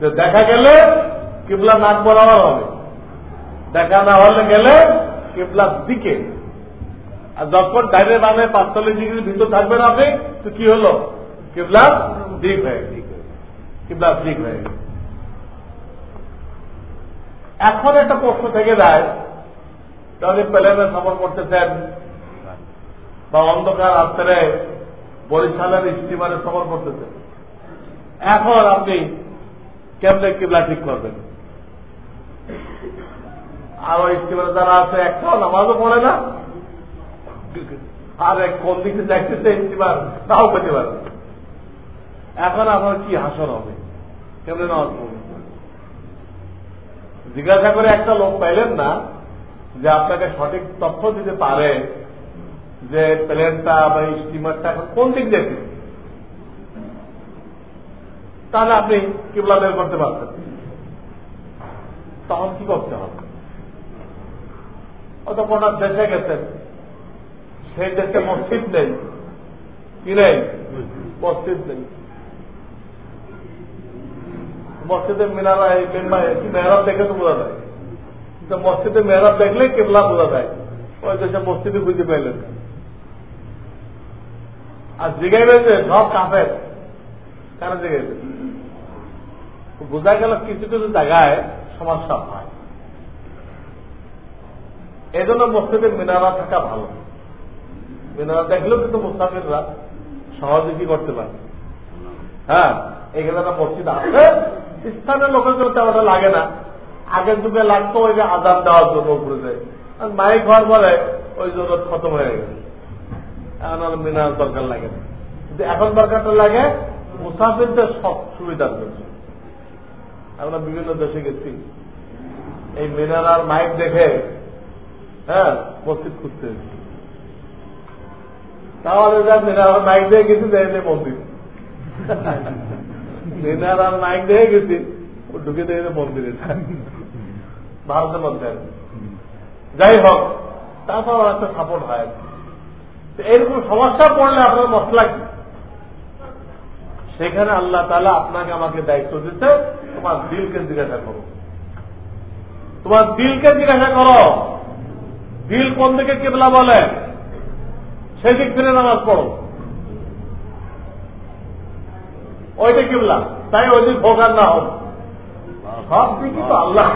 Speaker 1: যে দেখা গেলে কিবলা নাক বরাবর হবে। দেখা না হলে গেলে কিবলার দিকে। আর যখন ডাইনে বামে পাঁচচল্লিশ ডিগ্রির ভিতর থাকবেন আপনি, তো কি হলো? কিবলার দিক হয়ে কিবলার দিক হয়ে এখন একটা প্রশ্ন থেকে যায় তাহলে প্লেনে সফর করতেছেন বা অন্ধকার রাত্রে বরিশালের স্টিমারে সফর করতেছেন এখন আপনি কেমনে কিবলা ঠিক করবেন? আর ওই স্টিমারে যারা আছে একটাও নামাজও পড়ে না। আর এক কোন দিকে দেখতেছে স্টিমার তাও পেতে পারে। এখন আপনার কি হাসর হবে? কেমনে নামাজ পড়বেন? জিজ্ঞাসা করে একটা লোক পাইলেন না যে আপনাকে সঠিক তথ্য দিতে পারে যে প্লেনটা বা স্টিমারটা এখন কোন দিক দেখে তাহলে আপনি কিবলা বের করতে পারতেন। তখন কি করতে হবে? অত কোন দেশে গেছেন। সেই দেশে মসজিদ নেই। কি নেই? মসজিদ নেই। মসজিদের মিনারা এই মেহরাব দেখে তো বোঝা যায়। কিন্তু মসজিদের মেহরাব দেখলে কেবলা বোঝা যায়। ওই দেশে মসজিদে বুঝতে পাইলেন আর জিগাইবেন যে, সব কাফের। কেন জিগাইবেন? বোঝা গেল কিছু কিছু জায়গায় সমস্যা হয়। এই জন্য মসজিদের মিনারা থাকা ভালো। মিনারা দেখলেও কিন্তু মুস্তাফিররা সহজে কি করতে পারে। হ্যাঁ এখানে একটা মসজিদ আছে। স্থানীয় লোকের জন্য তেমনটা লাগে না। আগের যুগে লাগতো ওই যে আজাদ দেওয়ার জন্য উপরে যায়। মাইক হওয়ার পরে ওই জন্য খতম হয়ে গেছে। আর মিনার দরকার লাগে না। কিন্তু এখন দরকারটা লাগে মুসাফিরদের সব সুবিধার জন্য। আমরা বিভিন্ন দেশে গেছি। এই মিনার আর মাইক দেখে হ্যাঁ মসজিদ খুঁজতে তাহলে যা মিনার আর মাইক দিয়ে গেছি দেখে মন্দির। মিনার আর মাইক দেখে গেছি, ও ঢুকে দেখে মন্দিরে ভারতের মধ্যে যাই হোক, তারপর একটা সাপোর্ট হয় এরকম সমস্যা পড়লে আপনার মশলা কি? সেখানে আল্লাহ তালা আপনাকে আমাকে দায়িত্ব দিতে তোমার দিলকে জিজ্ঞাসা করো। তোমার দিলকে জিজ্ঞাসা করো। দিল কোন দিকে কেবলা বলে? সেদিক ফিরে নামাজ পড়ো। ওইটা কেবলা, তাই ওই দিক ভোগার না হোক। সব দিকই তো আল্লাহ।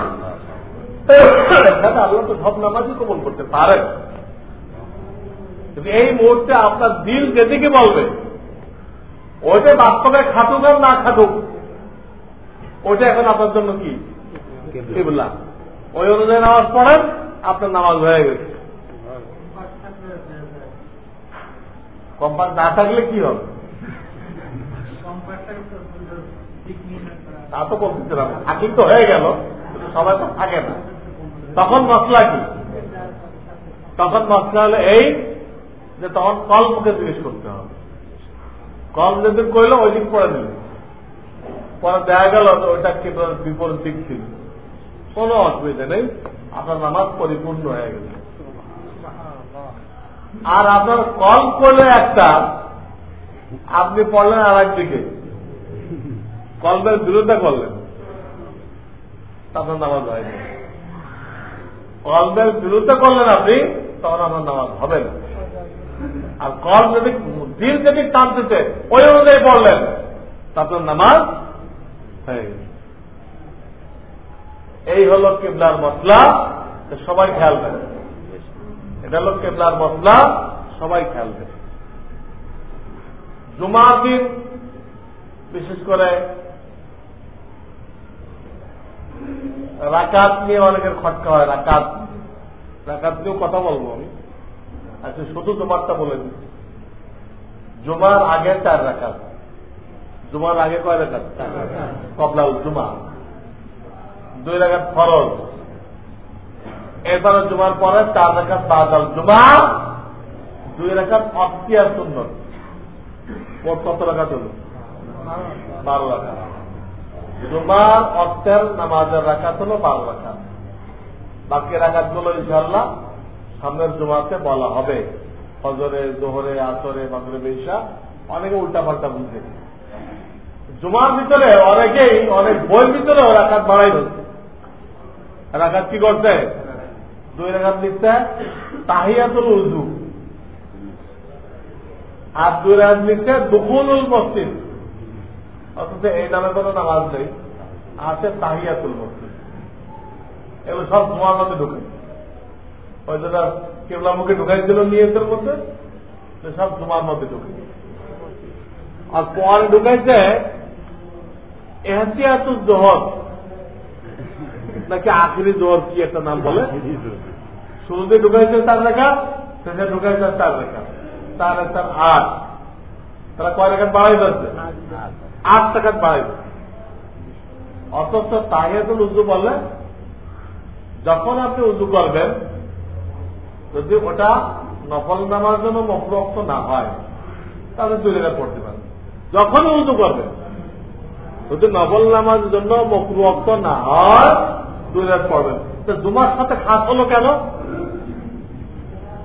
Speaker 1: আল্লাহ তো সব নামাজই কবল করতে পারেন। এই মুহূর্তে আপনার দিল যেদিকে বলবে, ওইটা বাস্তবে খাটুক আর না খাটুক, ওইটা এখন আপনার জন্য কি? কেবলা। ওই অনুযায়ী নামাজ পড়েন, আপনার নামাজ হয়ে গেছে। কম্পাস না থাকলে কি হবে? তা তো বলতেছিলাম থাকিক তো হয়ে গেল সবাই তো থাকে না। তখন মশলা কি? তখন মশলা হলো এই যে তখন কল মুখে জিজ্ঞেস করতে হবে। কল যেদিন করল ওই দিক পরে নিল পরে দেখা গেল ওইটা কি বিপরীত দিক ছিল। কোনো অসুবিধা নেই। আপনার নামাজ পরিপূর্ণ হয়ে গেছে। আর আপনার কল করলে একটা, আপনি পড়লেন আর একদিকে কলমের বিরোধিতা করলেন। আপনার নামাজ হয়নি। কলমের বিরুদ্ধে করলেন আপনি, তখন আপনার নামাজ হবে না। আর কল যদি দিল যদি টানতেছে, ওই অনুযায়ী পড়লেন তা আপনার নামাজ হয়ে এই হল কেবলার মশলা সবাই খেয়াল করে। এটা হল কেবলার মশলা সবাই খেয়াল করে। জুমার দিন, বিশেষ করে রাকাত নিয়ে অনেকের খটকা হয়, রাকাত। রাকাত নিয়েও কথা বলব আমি। আচ্ছা শুধু জুমারটা বলে দিচ্ছি জুমার আগে চার রাকাত। জুমার আগে কয় রাকাত? কবলাল জুমা। দুই রাকাত ফরজ। এরপরে জুমার পরে চার রাকাত বাদাল জুমা। দুই রাকাত অক্তিয়ার সুন্দর মোট কত রাকাত হল? বারো রাকাত। জুমার অর্থের নামাজের রাখাত হল বারো রাখাত বাকি রাখাতগুলো ইনশাল্লাহ সামনের জুমাতে বলা হবে। ফজরে, জোহরে, আসরে মাগরে বেশা অনেকে উল্টা পাল্টা বুঝে। জুমার ভিতরে অনেকেই, অনেক বই ভিতরে রাখাত বাড়াই হচ্ছে রাখাত কি করছে? দুই রাখাত লিখছে, তাহিয়াতুল উজু আর দুই রাখাত লিখছে দুকুলুল মসজিদ। অথচ এই নামে কোনো নামাজ নেই। আছে তাহিয়াতুল মসজিদ। এগুলো সব জুমার মধ্যে ঢুকে। ওই যেটা কেবলা মুখে ঢুকাইছিল নিয়তের মধ্যে সব জুমার মধ্যে ঢুকে আর পরে ঢুকাইছে এহতিয়াতুল জোহর। নাকি আখরি জোহর কি একটা নাম বলে? শুরুতে ঢুকাইছে তার লেখা শেষে ঢুকাইছে চার লেখা চার চার আট। তারা কয় রেখা বাড়াই যাচ্ছে আট টাকা বাড়াই অথচ তাহিয়াতুল উজু বললে, যখন আপনি উজু করবেন যদি ওটা নফল নামার জন্য মকরক্ত না হয়, তাহলে দুই রেখা পড়তে পারেন যখন উজু করবেন যদি নফল নামাজের জন্য মকরুক্ত না হয়, দুই রেখা পড়বেন তো জুমার সাথে খাস হলো কেন?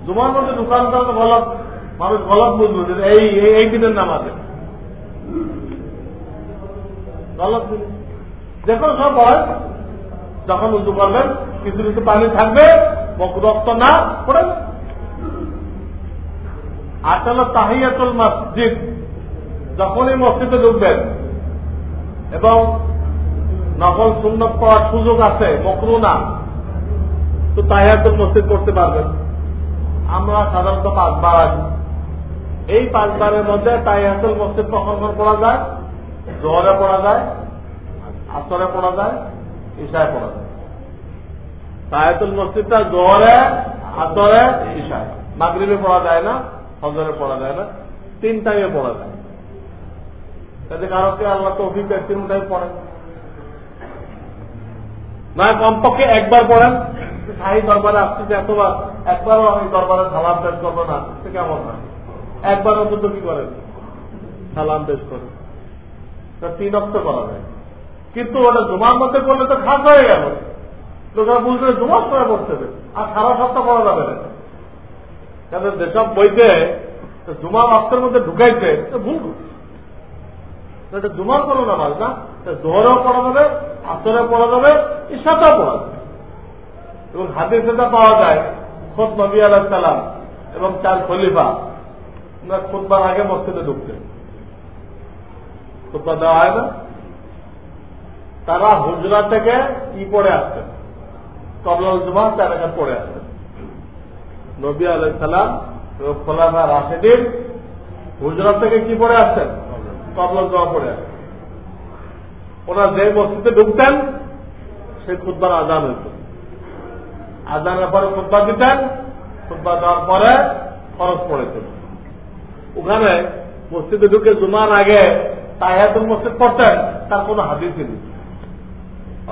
Speaker 1: জুমার মধ্যে দোকান তো গলত, মানুষ গলত বুঝবে যে এই এই দিনের নামাজে। গলত দেখুন সব হয় যখন উঁচু করবেন, কিছু কিছু পানি থাকবে রক্ত না পড়ে আসলে তাহিয়াতুল মসজিদ, যখনই মসজিদে ঢুকবেন এবং নকল সুন্নত পড়ার সুযোগ আছে মকরু না, তো তাহিয়াতুল মসজিদ করতে পারবেন। আমরা সাধারণত পাঁচবার আছি এই পাঁচবারের মধ্যে তাহিয়াতুল মসজিদ কখন পড়া যায়, জোহরে পড়া যায়, আসরে পড়া যায় ঈশায় পড়া যায়। তায়াতুল মসজিদটা জোহরে, আসরে, ঈশায়। মাগরিবে পড়া যায় না, হজরে পড়া যায় না, তিন টাইমে পড়া যায়। তাতে কারোকে আল্লাহ তো অভিজ্ঞ তিন টাইম পড়েন। না, কমপক্ষে একবার পড়েন। শাহী দরবারে আসতেছে এতবার, একবারও আমি দরবারে সালাম পেশ করব না, সে কেমন হয়? একবার অন্তত কি করেন? সালাম পেশ করেন। তিন অক্ট করা যায়। কিন্তু ওটা জুমার মধ্যে করলে তো খাস হয়ে গেল। লোকেরা বুঝলে জুমার সময় পড়তে হবে। আর সারা সপ্তাহ পড়া যাবে না। কারণ যেসব বইতে জুমার অর্থের মধ্যে ঢুকাইছে ভুল এটা জুমার কোনো নামাজ না জোহরেও পড়া যাবে আসরে পড়া যাবে ইসাতেও পড়া যাবে। এবং হাতে সেটা পাওয়া যায়, খোদ নবী আলাহ সালাম এবং চার খলিফা, ওনার খুদবার আগে মসজিদে ঢুকতেন। খুদবা দেওয়া হয় না। তারা হুজরা থেকে কি পড়ে আসতেন। কবলাল জুমা চার রেখা পড়ে আসতেন নবী আলাই সালাম এবং খোলাফা রাশেদিন হুজরা থেকে কি পড়ে আসতেন কবলাল জমা পড়ে আসতেন ওরা যে মসজিদে ঢুকতেন, সেই খুদ্বার আজান হইত। আজানের পরে খুদ্া দিতেন খুদ্া দেওয়ার পরে খরচ পড়েছেন ওখানে মসজিদে ঢুকে জুমার আগে তাহিয়াতুল মসজিদ পড়তেন, তার কোন হাদিসই নেই।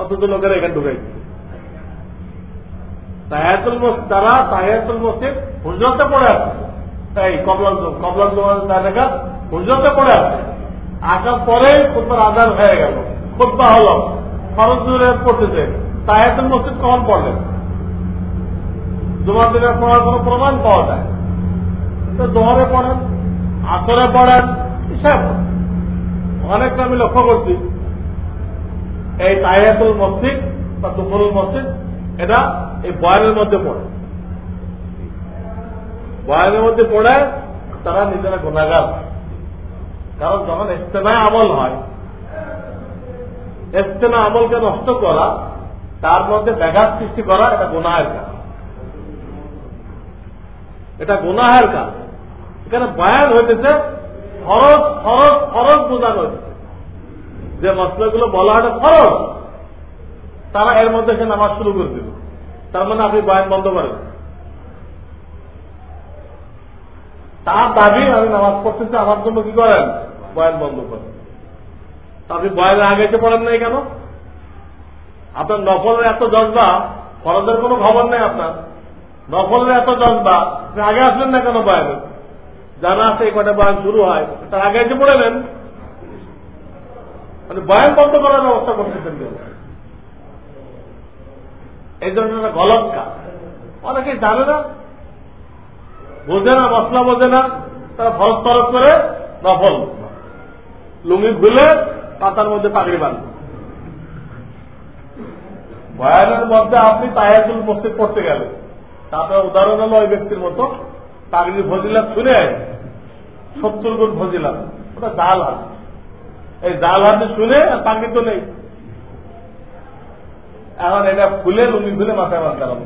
Speaker 1: অথচ লোকেরা এখানে ঢুকাইছে। তাহিয়াতুল মসজিদ তারা তাহিয়াতুল মসজিদ হুজরতে পড়ে আছে। এই কবলাল কবলাল দেখা হুজরতে পড়ে আছে। আসার পরে খুদ্বার আজান হয়ে গেল। খুদ্া হল দূরে পড়তেছে। তাহিয়াতুল মসজিদ কখন পড়লেন জুমার দিনের পড়ার কোন প্রমাণ পাওয়া যায়? তো দোহরে পড়েন, আসরে পড়েন হিসাব অনেকটা আমি লক্ষ্য করছি, এই তাইয়াতুল মসজিদ বা দুপুরুল মসজিদ, এটা এই বয়ানের মধ্যে পড়ে। বয়ানের মধ্যে পড়ে, তারা নিজেরা গোনাগার কারণ যখন ইস্তেমায় আমল হয় ইস্তেমা আমলকে নষ্ট করা, তার মধ্যে ব্যাঘাত সৃষ্টি করা, এটা গোনাহের কাজ। এটা গোনাহের কাজ। এখানে বয়ান হইতেছে, ফরজ ফরজ ফরজ বোঝানো হচ্ছে যে মশলাগুলো বলা হয় ফরজ। তারা এর মধ্যে সে নামাজ শুরু করে দিল। তার মানে আপনি বয়ান বন্ধ করেন। তার দাবি, আমি নামাজ পড়তেছি, আমার জন্য কি করেন? বয়ান বন্ধ করেন। আপনি বয়ানের আগে পড়েন নাই কেন? আপনার নফলের এত জজবা, ফরজের কোনো খবর নেই আপনার। নফলের এত জজবা, আপনি আগে আসবেন না কেন বয়ানে জানা আছে এই কটা বয়ান শুরু হয়, তার আগে এসে পড়ে নেন। মানে বয়ান বন্ধ করার ব্যবস্থা করতেছেন কেন? এই জন্য গলত কাজ অনেকে জানে না, বোঝে না, মশলা বোঝে না, তারা ফরজ তরফ করে নফল। লুঙ্গি খুলে পাতার মধ্যে পাগড়ি বাঁধবে বয়ানের মধ্যে আপনি তায়াতুল মসজিদ পড়তে গেলেন তারপরে উদাহরণ হলো ওই ব্যক্তির মতো, পাগড়ি ফজিলাম শুনে সত্তর গুণ ফজিলাম ওটা জাল হাত এই জাল হাতে শুনে আর পাগড়ি তো নেই। এখন এটা খুলে লুঙ্গি খুলে মাথায় বাঁধতে হবে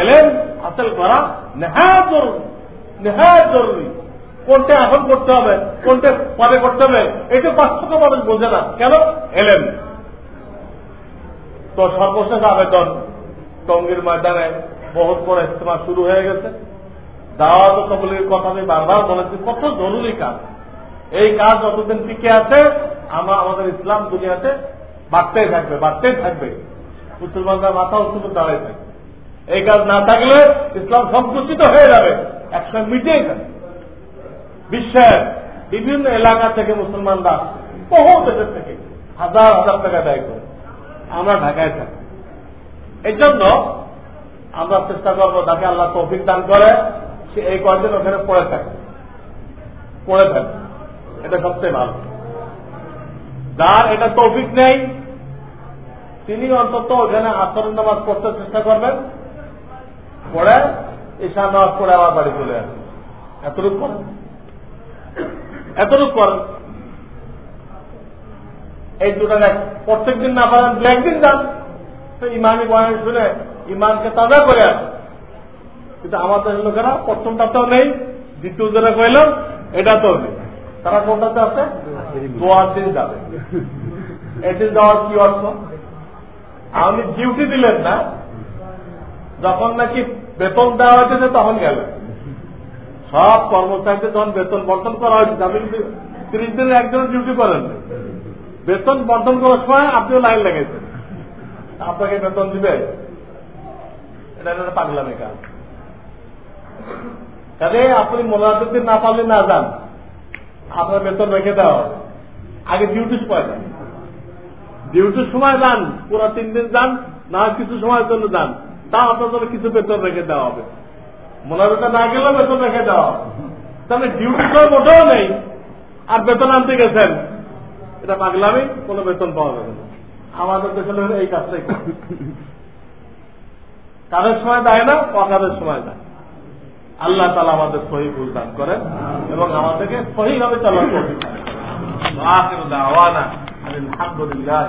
Speaker 1: এলেন হাসিল করা নেহায় জরুরি কোনটা এখন করতে হবে কোনটা পরে করতে হবে এটা পাঁচশো মানুষ বোঝে না কেন এলেন তো সর্বশেষ আবেদন টঙ্গির ময়দানে বহুত বড় ইস্তেমা শুরু হয়ে গেছে দাওয়াত কবলির কথা আমি বারবার বলেছি কত জরুরি কাজ এই কাজ যতদিন টিকে আছে আমরা আমাদের ইসলাম দুনিয়াতে বাড়তেই থাকবে বাড়তেই থাকবে। মুসলমানরা মাথা উঁচু দাঁড়াই থাকবে এই কাজ না থাকলে ইসলাম সংকুচিত হয়ে যাবে একসময় মিটেই যাবে বিশ্বের বিভিন্ন এলাকা থেকে মুসলমানরা বহু দেশের থেকে, হাজার হাজার টাকা ব্যয় করে। আমরা ঢাকায় থাকি। এই জন্য আমরা চেষ্টা করব তাকে আল্লাহ তৌফিক দান করে, সে এই কয়েকদিন ওখানে পড়ে থাকে পড়ে থাকে এটা সবচেয়ে ভালো। যার এটা তৌফিক নেই, তিনি অন্তত ওখানে আচরণ নামাজ পড়তে চেষ্টা করবেন, পড়ে ঈশা নামাজ পড়ে আমার বাড়ি চলে আসে এতটুক করেন। এতটুক করেন। এই দুটা দেখ প্রত্যেক দিন না পারেন, দু একদিন যান। ইমামি বয়ান শুনে ইমানকে তাজা করে আসে কিন্তু আমাদের লোকেরা প্রথমটাতেও নেই দ্বিতীয় যেটা কইলাম তো নেই। তারা কোনটাতে আছে? দিন যাবে। এদিন যাওয়ার কি অর্থ? আপনি ডিউটি দিলেন না। যখন নাকি বেতন দেওয়া হয়েছে তখন গেলেন। সব কর্মচারীদের যখন বেতন বর্তন করা হয়েছে আপনি কিন্তু তিরিশ দিনের একজন ডিউটি করেন। বেতন বর্ধন করার সময় আপনিও লাইন লেগেছেন আপনাকে বেতন দিবে? এটা একটা পাগলামে কাজ। কাজে আপনি মোলাজুদ্দিন না পারলে না যান। আপনার বেতন রেখে দেওয়া আগে ডিউটির সময় যান ডিউটির সময় যান পুরো তিন দিন যান, না কিছু সময়ের জন্য যান। তা আপনার জন্য কিছু বেতন রেখে দেওয়া হবে। মোনাজাতে না গেলেও বেতন রেখে দেওয়া হবে। তাহলে ডিউটি তো মোটেও নেই। আর বেতন আনতে গেছেন। এটা পাগলামি, কোনো বেতন পাওয়া যাবে না। আমাদের দেশে এই কাজটাই কাজের সময় দেয় না অকাজের সময় দেয়। আল্লাহ তালা আমাদের সহি দান করেন এবং আমাদেরকে সহিভাবে চলার করতে আলহামদুলিল্লাহ